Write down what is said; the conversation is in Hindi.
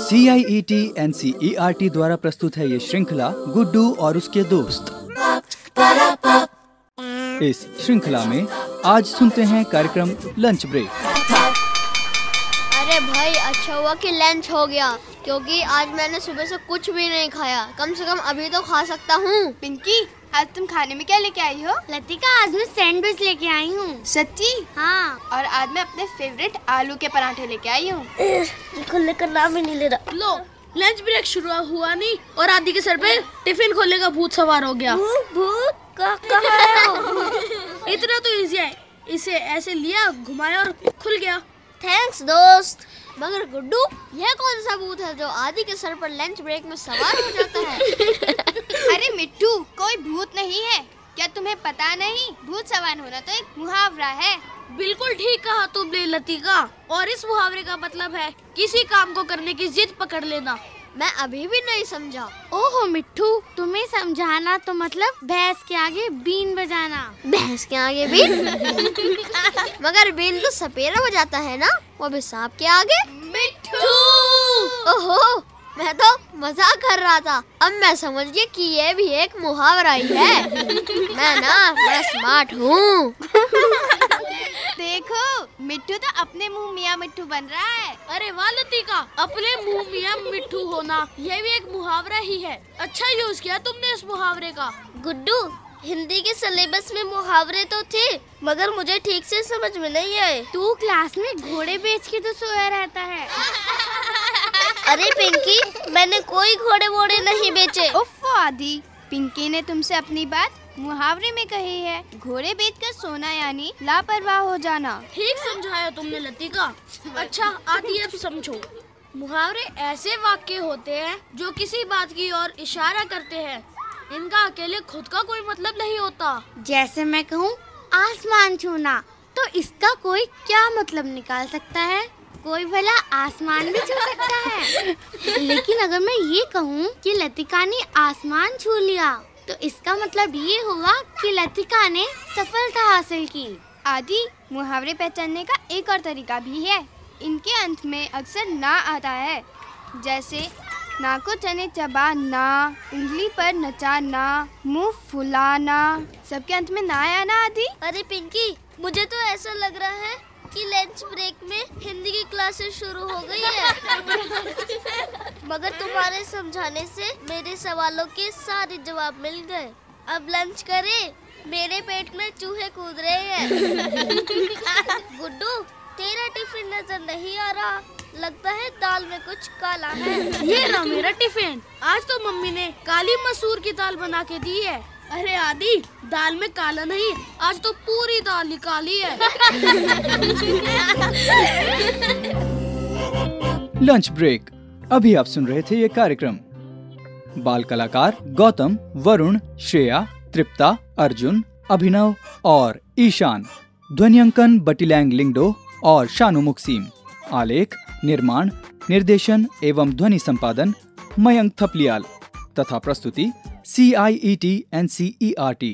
C I E T N C E R T द्वारा प्रस्तुत है ये श्रृंखला गुड्डू और उसके दोस्त। इस श्रृंखला में आज सुनते हैं कार्यक्रम लंच ब्रेक। अरे भाई अच्छा हुआ कि लंच हो गया, क्योंकि आज मैंने सुबह से कुछ भी नहीं खाया। कम से कम अभी तो खा सकता हूँ। पिंकी आज तुम खाने में क्या लेके आई हो? लतिका आज मैं सैंडविच लेके आई हूँ। सच्ची? हाँ। और आज मैं अपने फेवरेट आलू के पराठे लेके आई हूँ। खोलने का नाम ही नहीं ले रहा। लो लंच ब्रेक शुरू हुआ नहीं और आदि के सर पे टिफ़िन खोलने का भूत सवार हो गया। भूत का कहाँ है इतना तो इजी है। इसे ऐसे लिया घुमाया और खुल गया। थैंक्स दोस्त। मगर गुड्डू यह कौन सा भूत है जो आदि के सर पर लंच ब्रेक में सवार हो जाता है? अरे मिट्टू कोई भूत नहीं है। क्या तुम्हें पता नहीं? भूत सवार होना तो एक मुहावरा है। बिल्कुल ठीक कहा तुमने लतिका। और इस मुहावरे का मतलब है किसी काम को करने की जिद पकड़ लेना। मैं अभी भी नहीं समझा। ओहो मिट्टू तुम्हें समझाना तो मतलब भैंस के आगे बीन बजाना। भैंस के आगे बीन? मगर बीन तो सपेरा बजाता है ना? वो भी सांप के आगे? मिट्टू! ओहो! मैं तो मज़ाक कर रहा था। अब मैं समझ गया कि ये भी एक मुहावरा ही। है मैं ना बड़ा स्मार्ट हूँ। देखो मिट्टू तो अपने मुँह मियाँ मिट्टू बन रहा है। अरे वाह लतिका अपने मुँह मियाँ मिट्टू होना यह भी एक मुहावरा ही है। अच्छा यूज़ किया तुमने इस मुहावरे का। गुड्डू हिंदी के सिलेबस में मुहावरे तो थे मगर मुझे ठीक से समझ में नहीं आए। तू क्लास में घोड़े बेच के तो सोया रहता है। अरे पिंकी मैंने कोई घोड़े वोड़े नहीं बेचे। उफ आदि। पिंकी ने तुमसे अपनी बात मुहावरे में कही है। घोड़े बेचकर सोना यानी लापरवाह हो जाना। ठीक समझाया तुमने लतिका। अच्छा आदि अब समझो। मुहावरे ऐसे वाक्य होते हैं जो किसी बात की ओर इशारा करते हैं। इनका अकेले खुद का कोई मतलब नहीं होता। जैसे मैं कहूँ आसमान छूना तो इसका कोई क्या मतलब निकाल सकता है? कोई भला आसमान भी छू सकता है। लेकिन अगर मैं ये कहूँ कि लतिका ने आसमान छू लिया तो इसका मतलब ये हुआ कि लतिका ने सफलता हासिल की। आदि मुहावरे पहचानने का एक और तरीका भी है। इनके अंत में अक्सर ना आता है। जैसे ना को चने चबा ना उंगली पर नचाना मुँह फुलाना सबके अंत में ना आया ना आदि? अरे पिंकी मुझे तो ऐसा लग रहा है कि लंच ब्रेक में क्लासेस शुरू हो गई है। मगर तुम्हारे समझाने से मेरे सवालों के सारे जवाब मिल गए। अब लंच करें। मेरे पेट में चूहे कूद रहे हैं। गुड्डू, तेरा टिफ़िन नज़र नहीं आ रहा। लगता है दाल में कुछ काला है। ये रहा मेरा टिफ़िन आज तो मम्मी ने काली मसूर की दाल बना के दी है। अरे आदि, दाल में काला नहीं, आज तो पूरी दाल ही काली है। Lunch break. अभी आप सुन रहे थे ये कार्यक्रम। बाल कलाकार गौतम, वरुण, श्रेया, तृप्ता, अर्जुन, अभिनव और ईशान। ध्वनियांकन बटिलैंग लिंगडो और शानु मुक्सीम। आलेख, निर्माण, निर्देशन एवं ध्वनि संपादन मयंक थपलियाल। तथा प्रस्तुति C I E T N C E R T